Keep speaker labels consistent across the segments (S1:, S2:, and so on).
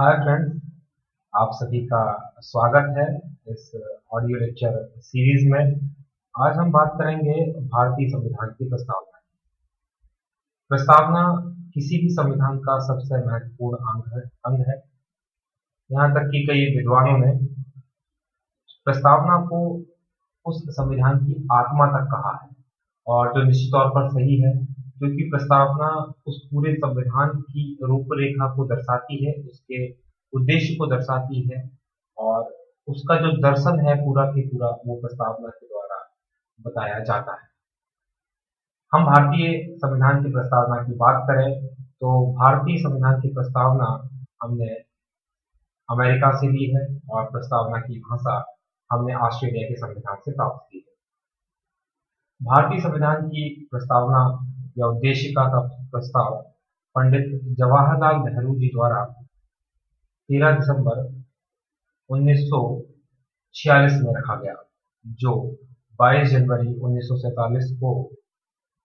S1: Hi friends आप सभी का स्वागत है इस ऑडियो लेक्चर सीरीज़ में। आज हम बात करेंगे भारतीय संविधान की प्रस्तावना प्रस्तावना किसी भी संविधान का सबसे महत्वपूर्ण अंग है अंग है। यहाँ तक कि कई विद्वानों ने प्रस्तावना को उस संविधान की आत्मा तक कहा है और जो निश्चित तौर पर सही है क्योंकि प्रस्तावना उस पूरे संविधान की रूपरेखा को दर्शाती है, उसके उद्देश्य को दर्शाती है और उसका जो दर्शन है पूरा के पूरा वो प्रस्तावना के द्वारा बताया जाता है। हम भारतीय संविधान की प्रस्तावना की बात करें तो भारतीय संविधान की प्रस्तावना हमने अमेरिका से ली है और प्रस्तावना की भाषा हमने ऑस्ट्रेलिया के संविधान से प्राप्त की है। भारतीय संविधान की प्रस्तावना या उद्देशिका का प्रस्ताव पंडित जवाहरलाल नेहरू जी द्वारा 13 दिसंबर 1946 में रखा गया, जो 22 जनवरी 1947 को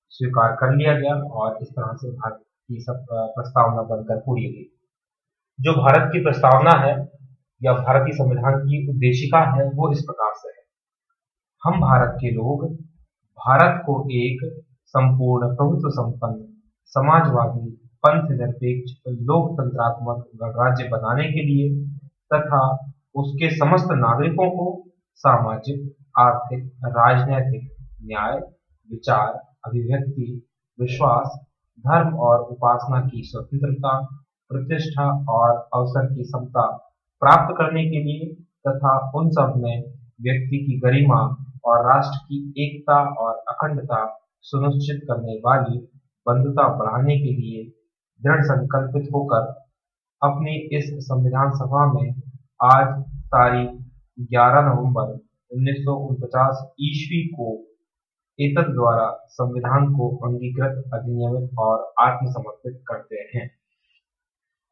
S1: स्वीकार कर लिया गया और इस तरह से भारत की सब प्रस्तावना बनकर पूरी हुई। जो भारत की प्रस्तावना है या भारतीय संविधान की उद्देशिका है, वो इस प्रकार से है। हम भारत के लोग, भारत को एक संपूर्ण, प्रभुत्व संपन्न, समाजवादी पंथ निरपेक्ष लोकतंत्रात्मक गणराज्य बनाने के लिए तथा उसके समस्त नागरिकों को सामाजिक, आर्थिक, राजनैतिक, न्याय, विचार, अभिव्यक्ति, विश्वास, धर्म और उपासना की स्वतंत्रता, प्रतिष्ठा और अवसर की समता प्राप्त करने के लिए तथा उन सब में व्यक्ति की गरिमा और राष्ट्र की एकता और अखंडता सुनिश्चित करने वाली बंधुता बढ़ाने के लिए दृढ़ संकल्पित होकर अपनी इस संविधान सभा में आज तारीख 11 नवंबर उन्नीस ईस्वी को एतद द्वारा संविधान को अंगीकृत, अधिनियमित और आत्मसमर्पित करते हैं।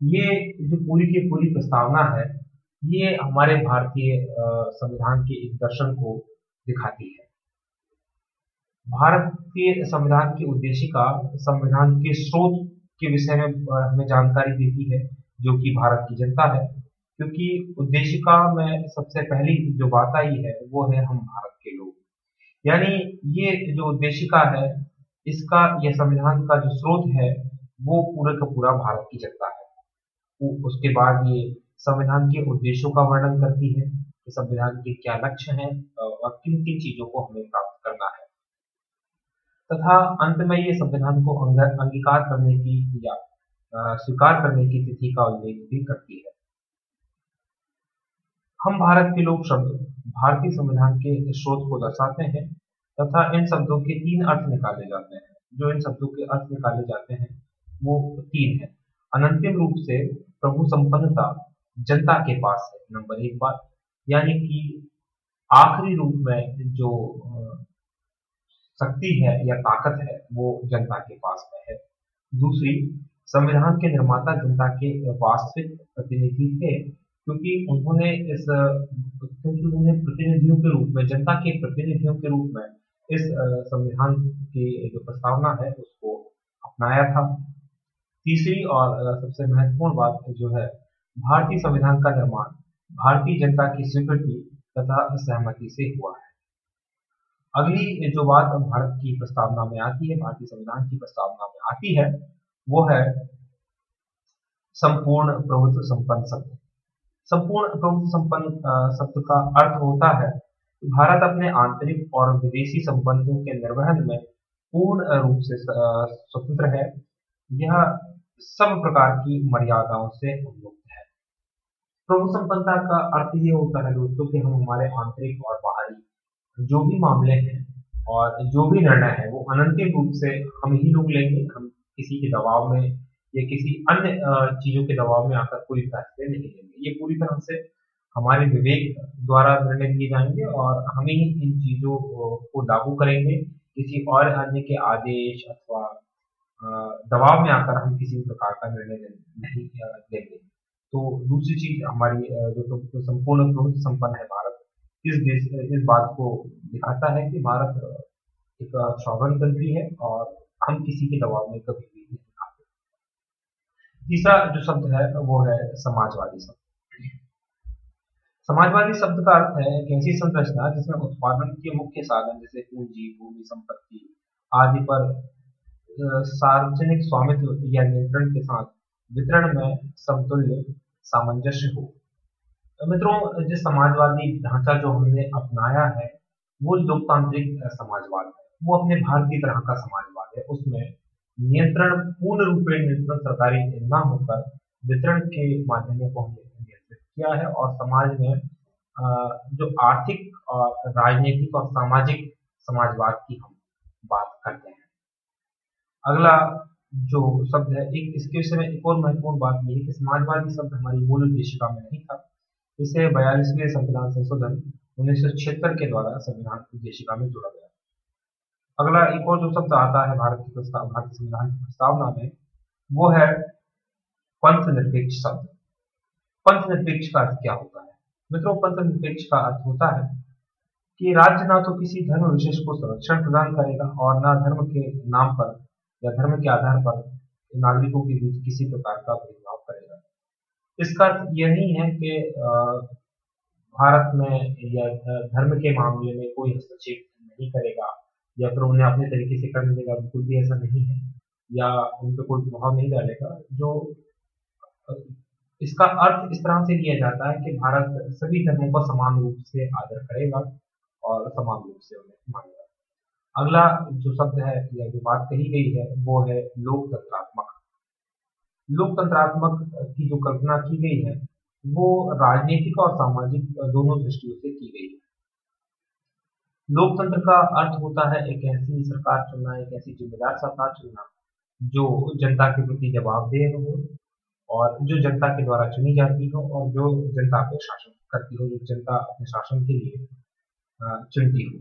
S1: ये जो पूरी की पूरी प्रस्तावना है, ये हमारे भारतीय संविधान के एक दर्शन को दिखाती है। भारतीय संविधान की उद्देशिका संविधान के स्रोत के विषय में हमें जानकारी देती है, जो कि भारत की जनता है। क्योंकि उद्देशिका में सबसे पहली जो बात आई है, वो है हम भारत के लोग। यानी ये जो उद्देशिका है, इसका यह संविधान का जो स्रोत है, वो पूरे का पूरा भारत की जनता है। उसके बाद ये संविधान के उद्देश्यों का वर्णन करती है कि संविधान के क्या लक्ष्य हैं और किन किन चीज़ों को हमें प्राप्त करना है। तथा अंत में ये संविधान को अंगीकार करने की या स्वीकार करने की तिथि का उल्लेख भी करती है। हम भारत के लोग शब्द, भारतीय संविधान के स्रोत को दर्शाते हैं तथा इन शब्दों के तीन अर्थ निकाले जाते हैं। जो इन शब्दों के अर्थ निकाले जाते हैं, वो तीन है। अनंतिम रूप से प्रभु संपन्नता, जनता के पास है, नंबर एक बात। यानी कि आखिरी रूप में जो शक्ति है या ताकत है, वो जनता के पास में है। दूसरी, संविधान के निर्माता जनता के वास्तविक प्रतिनिधि थे, क्योंकि उन्होंने इस, क्योंकि उन्हें प्रतिनिधियों के रूप में, जनता के प्रतिनिधियों के रूप में इस संविधान की जो प्रस्तावना है, उसको अपनाया था। तीसरी और सबसे महत्वपूर्ण बात जो है, भारतीय संविधान का निर्माण, भारतीय जनता की स्वीकृति तथा सहमति से हुआ है। अगली जो बात भारत की प्रस्तावना में आती है, भारतीय संविधान की प्रस्तावना में आती है, वो है संपूर्ण प्रभुत्व संपन्न शब्द संपूर्ण प्रभुत्व संपन्न शब्द का अर्थ होता है, भारत अपने आंतरिक और विदेशी संबंधों के निर्वहन में पूर्ण रूप से स्वतंत्र है। यह सब प्रकार की मर्यादाओं से उन्मुक्त है। प्रभु संपन्नता का अर्थ ये होता है दोस्तों कि हम हमारे आंतरिक और जो भी मामले हैं और जो भी निर्णय है, वो अनंतिम रूप से हम ही लोग लेंगे। हम किसी के दबाव में या किसी अन्य चीज़ों के दबाव में आकर कोई फैसले नहीं लेंगे। ये पूरी तरह से हमारे विवेक द्वारा निर्णय लिए जाएँगे और हम ही इन चीज़ों को लागू करेंगे। किसी और अन्य के आदेश अथवा दबाव में आकर हम किसी भी प्रकार का निर्णय नहीं लेंगे। तो दूसरी चीज़ हमारी जो तो संपूर्ण संपन्न है भारत इस देश, इस बात को दिखाता है कि भारत एक सॉवरन कंट्री है और हम किसी के दबाव में कभी भी नहीं आते तीसरा जो शब्द है, वो है समाजवादी शब्द। समाजवादी शब्द का अर्थ है एक ऐसी संरचना जिसमें उत्पादन के मुख्य साधन जैसे पूंजी, भूमि, संपत्ति आदि पर सार्वजनिक स्वामित्व या नियंत्रण के साथ वितरण में समतुल्य, सामंजस्य हो। तो मित्रों, जिस समाजवादी ढांचा जो हमने अपनाया है, वो लोकतांत्रिक समाजवाद है। वो अपने भारतीय तरह का समाजवाद है। उसमें नियंत्रण, पूर्ण रूप में नियंत्रण सरकारी न होकर वितरण के माध्यमों को हमने नियंत्रित किया है और समाज में जो आर्थिक और राजनीतिक और सामाजिक समाजवाद की हम बात करते हैं। अगला जो शब्द है, एक, इसके विषय में एक और महत्वपूर्ण बात यह है कि समाजवादी शब्द हमारी मूल उद्देशिका में नहीं था। इसे बयालीसवें संविधान संशोधन उन्नीस सौ छिहत्तर के द्वारा संविधान उद्देशिका में जोड़ा गया। अगला एक और जो शब्द आता है भारत की प्रस्ताव भारतीय संविधान की प्रस्तावना में, वो है पंथ निरपेक्ष शब्द। पंथ निरपेक्ष का अर्थ क्या होता है? मित्रों पंथ निरपेक्ष का अर्थ होता है कि राज्य ना तो किसी धर्म विशेष को संरक्षण प्रदान करेगा और ना धर्म के नाम पर या धर्म के आधार पर नागरिकों के बीच किसी प्रकार का भेदभाव करेगा। इसका अर्थ यह नहीं है कि भारत में या धर्म के मामले में कोई हस्तक्षेप नहीं करेगा, या फिर उन्हें अपने तरीके से करने देगा, बिल्कुल भी ऐसा नहीं है, या उन पर कोई प्रभाव नहीं डालेगा। जो इसका अर्थ इस तरह से लिया जाता है कि भारत सभी धर्मों का समान रूप से आदर करेगा और समान रूप से उन्हें मानेगा। अगला जो शब्द है या जो बात कही गई है, वो है लोकतंत्रात्मक। लोकतंत्रात्मक की जो कल्पना की गई है, वो राजनीतिक और सामाजिक दोनों दृष्टियों से की गई है। लोकतंत्र का अर्थ होता है एक ऐसी सरकार चुनना, एक ऐसी जिम्मेदार सरकार चुनना, जो जनता के प्रति जवाबदेह हो और जो जनता के द्वारा चुनी जाती हो और जो जनता पे शासन करती हो, जो जनता अपने शासन के लिए चुनती हो।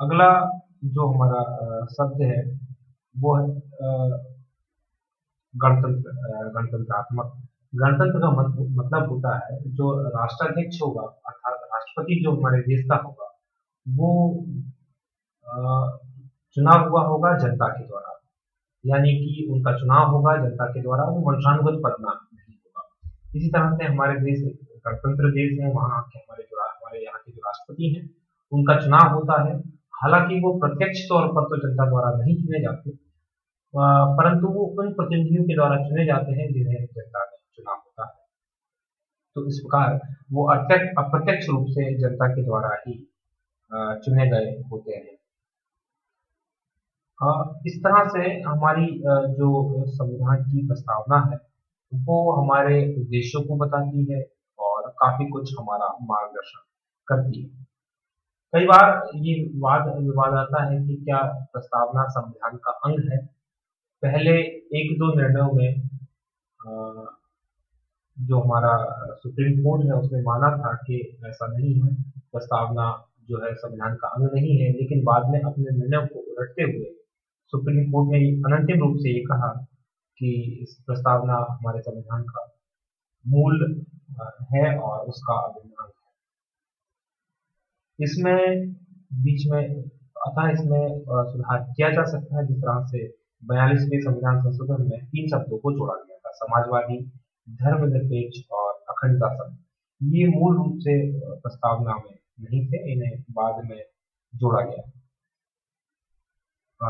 S1: अगला जो हमारा शब्द है, वो है गणतंत्र गणतंत्रात्मक, गणतंत्र का मतलब होता है जो राष्ट्राध्यक्ष होगा, अर्थात राष्ट्रपति जो हमारे देश का होगा, वो चुनाव हुआ होगा जनता के द्वारा। यानी कि उनका चुनाव होगा जनता के द्वारा, वो वंशानुगत पदना नहीं होगा। इसी तरह से हमारे देश गणतंत्र देश है, वहाँ के हमारे जो हमारे यहाँ के जो राष्ट्रपति हैं, उनका चुनाव होता है। हालाँकि वो प्रत्यक्ष तौर पर तो जनता द्वारा नहीं चुने जाते परंतु वो उन प्रतिनिधियों के द्वारा चुने जाते हैं जिन्हें जनता ने चुना होता है। तो इस प्रकार वो अप्रत्यक्ष रूप से जनता के द्वारा ही चुने गए होते हैं। इस तरह से हमारी जो संविधान की प्रस्तावना है, वो हमारे उद्देश्यों को बताती है और काफ़ी कुछ हमारा मार्गदर्शन करती है। कई बार ये वाद, विवाद आता है कि क्या प्रस्तावना संविधान का अंग है पहले एक दो निर्णयों में जो हमारा सुप्रीम कोर्ट है, उसने माना था कि ऐसा नहीं है, प्रस्तावना जो है, संविधान का अंग नहीं है, लेकिन बाद में अपने निर्णय को उलटते हुए सुप्रीम कोर्ट ने अनंतिम रूप से ये कहा कि इस प्रस्तावना हमारे संविधान का मूल है और उसका अभिन्न अंग है। इसमें, बीच में, अतः इसमें सुधार किया जा सकता है, जिस तरह से बयालीसवें संविधान संशोधन में तीन शब्दों को जोड़ा गया था समाजवादी धर्मनिरपेक्ष और अखंडता शब्द ये मूल रूप से प्रस्तावना में नहीं थे इन्हें बाद में जोड़ा गया। आ,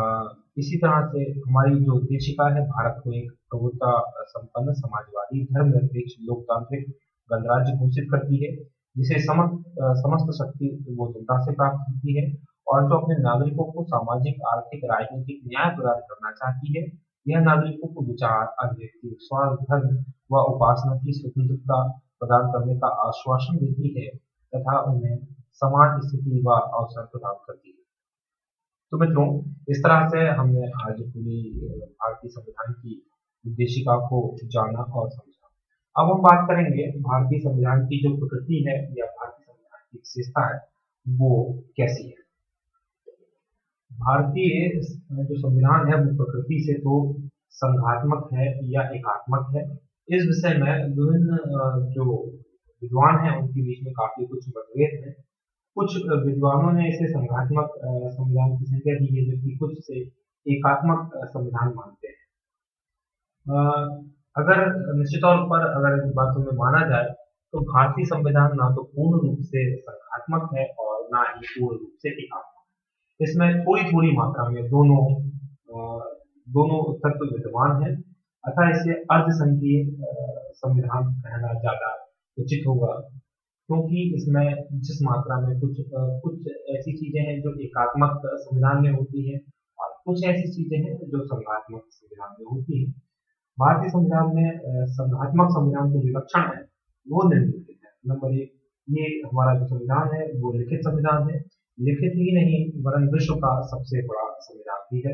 S1: इसी तरह से हमारी जो उद्देशिका है भारत को एक प्रभुता संपन्न समाजवादी धर्मनिरपेक्ष लोकतांत्रिक गणराज्य घोषित करती है जिसे समस्त समस्त शक्ति वो जनता से प्राप्त होती है। और जो अपने नागरिकों को सामाजिक, आर्थिक, राजनीतिक न्याय प्रदान करना चाहती है, यह नागरिकों को विचार, अभिव्यक्ति स्वास्थ्य धर्म व उपासना की स्वतंत्रता प्रदान करने का आश्वासन देती है तथा उन्हें समान स्थिति व अवसर प्रदान करती है। तो मित्रों, इस तरह से हमने आज पूरी भारतीय संविधान की उद्देशिका को जाना और समझा। अब हम बात करेंगे भारतीय संविधान की जो प्रकृति है या भारतीय संविधान की विशेषता है, वो कैसी है? भारतीय जो संविधान है, वो प्रकृति से तो संघात्मक है या एकात्मक है। इस विषय में विभिन्न जो विद्वान हैं, उनके बीच में काफ़ी कुछ मतभेद है। कुछ विद्वानों ने इसे संघात्मक संविधान की संख्या दी है जबकि कुछ से एकात्मक संविधान मानते हैं। अगर निश्चित तौर पर अगर इन बातों में माना जाए तो भारतीय संविधान ना तो पूर्ण रूप से संघात्मक है और ना ही पूर्ण रूप से एकात्मक। इसमें थोड़ी थोड़ी मात्रा में दोनों दोनों तत्व विद्यमान है। अतः इसे अर्ध संघीय संविधान कहना ज़्यादा उचित होगा, क्योंकि इसमें जिस मात्रा में कुछ कुछ ऐसी चीज़ें हैं जो एकात्मक संविधान में होती है और कुछ ऐसी चीज़ें हैं जो संघात्मक संविधान में होती है। भारतीय संविधान में संघात्मक संविधान के जो लक्षण है, वो निम्नलिखित है। नंबर एक, ये हमारा जो संविधान है, वो लिखित संविधान है। लिखित ही नहीं, वरन विश्व का सबसे बड़ा संविधान भी है।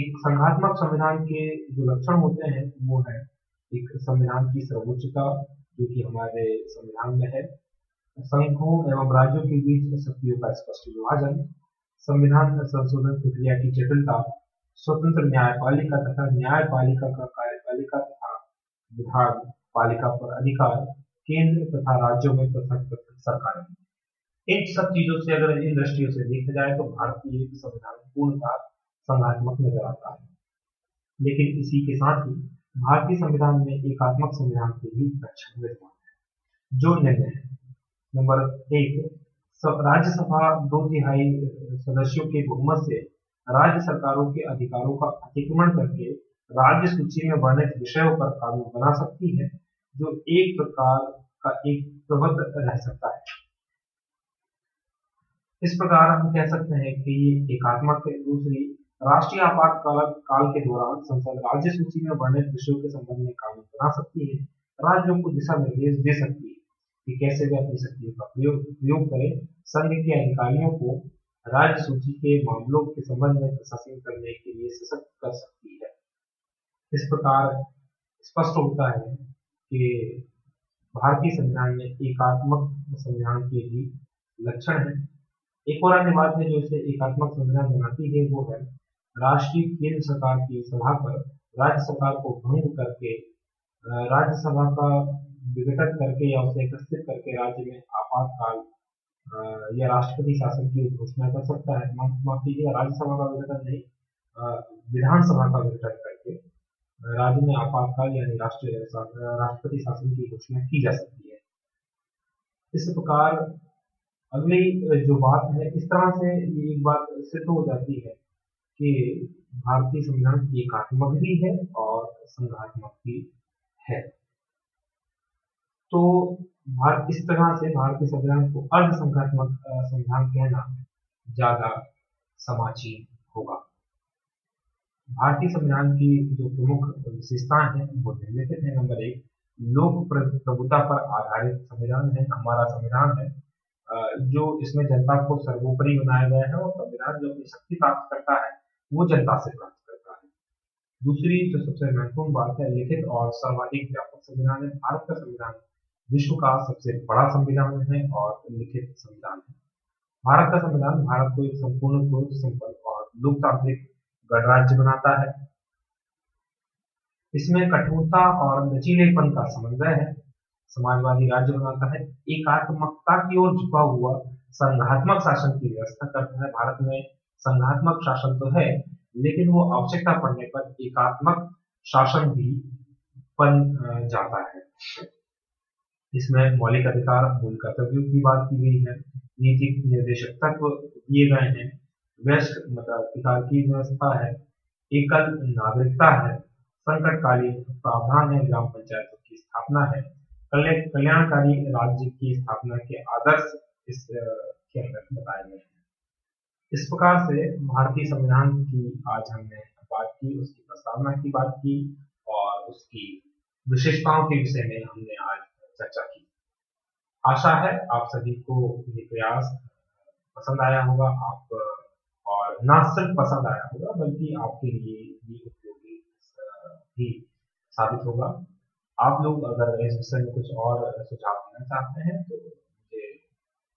S1: एक संघात्मक संविधान के जो लक्षण होते हैं, वो है एक संविधान की सर्वोच्चता, जो कि हमारे संविधान में है। संघों एवं राज्यों के बीच शक्तियों का स्पष्ट विभाजन, संविधान संशोधन प्रक्रिया की जटिलता, स्वतंत्र न्यायपालिका तथा न्यायपालिका का कार्यपालिका तथा विधान पालिका पर अधिकार, केंद्र तथा राज्यों में पृथक पृथक सरकारें इन सब चीज़ों से अगर इन दृष्टियों से देखा जाए तो भारतीय संविधान पूर्णतः संघात्मक नज़र आता है। लेकिन इसी के साथ ही भारतीय संविधान में एकात्मक संविधान के भी लक्षण विद्यमान है, जो निर्णय है। नंबर एक राज्यसभा दो तिहाई सदस्यों के बहुमत से राज्य सरकारों के अधिकारों का अतिक्रमण करके राज्य सूची में वर्णित विषयों पर कानून बना सकती है, जो एक प्रकार का एक प्रबद्ध रह सकता है। इस प्रकार हम कह सकते हैं कि एकात्मक है। दूसरी, राष्ट्रीय आपातकाल काल के दौरान संसद राज्य सूची में वर्णित विषयों के संबंध में कानून बना सकती है, राज्यों को दिशा निर्देश दे सकती है कि कैसे वे अपनी शक्तियों का प्रयोग करें। संघ के अधिकारियों को राज्य सूची के मामलों के संबंध में प्रशासन करने के लिए सशक्त कर सकती है। इस प्रकार स्पष्ट होता है कि भारतीय संविधान में एकात्मक संविधान के भी लक्षण है। एक और अन्य बात है जो इसे एकात्मक संविधान बनाती है, वो है राष्ट्रीय केंद्र सरकार की सभा पर राज्य सरकार को भंग करके राज्यसभा का विघटन करके या उसे एकत्रित करके राज्य में आपातकाल या राष्ट्रपति शासन की घोषणा कर सकता है। माफ़ कीजिएगा राज्यसभा का विघटन नहीं विधानसभा का विघटन करके राज्य में आपातकाल यानी राष्ट्रीय राष्ट्रपति शासन की घोषणा की जा सकती है। इस प्रकार अगली जो बात है, इस तरह से ये एक बात सिद्ध हो जाती है कि भारतीय संविधान एकात्मक भी है और संघात्मक भी है। तो भारत, इस तरह से भारतीय संविधान को अर्ध संघात्मक संविधान कहना ज़्यादा समाचीन होगा। भारतीय संविधान की जो प्रमुख विशेषताएँ हैं, वो निम्नलिखित है। नंबर एक लोक प्रभुता पर आधारित संविधान है, हमारा संविधान है। जो इसमें जनता को सर्वोपरि बनाया गया है और संविधान जो अपनी शक्ति प्राप्त करता है, वो जनता से प्राप्त करता है। दूसरी जो सबसे महत्वपूर्ण बात है, लिखित और सर्वाधिक व्यापक संविधान है। भारत का संविधान विश्व का सबसे बड़ा संविधान है और लिखित संविधान है। भारत का संविधान भारत को एक संपूर्ण पूर्ण संपन्न और लोकतांत्रिक गणराज्य बनाता है। इसमें कठोरता और लचीलेपन का समन्वय है। समाजवादी राज्य बनाता है। एकात्मकता की ओर झुका हुआ संघात्मक शासन की व्यवस्था करता है। भारत में संघात्मक शासन तो है, लेकिन वो आवश्यकता पड़ने पर एकात्मक शासन भी बन जाता है। इसमें मौलिक अधिकार, मूल कर्तव्यों की बात की गई है। नीतिक निर्देशक तत्व दिए गए हैं। व्यस्त मताधिकार की व्यवस्था है। एकल नागरिकता है। संकटकालीन प्रावधान है। ग्राम पंचायतों की स्थापना है। कल्याणकारी राज्य की स्थापना के आदर्श इस के अंदर बताए गए हैं। इस प्रकार से भारतीय संविधान की आज हमने बात की, उसकी प्रस्तावना की बात की, और उसकी विशेषताओं के विषय में हमने आज चर्चा की। आशा है आप सभी को ये प्रयास पसंद आया होगा, आप, और न सिर्फ़ पसंद आया होगा, बल्कि आपके लिए भी उपयोगी भी साबित होगा। आप लोग अगर इस विषय में कुछ और सुझाव देना चाहते हैं तो मुझे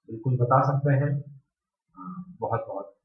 S1: बिल्कुल बता सकते हैं। बहुत बहुत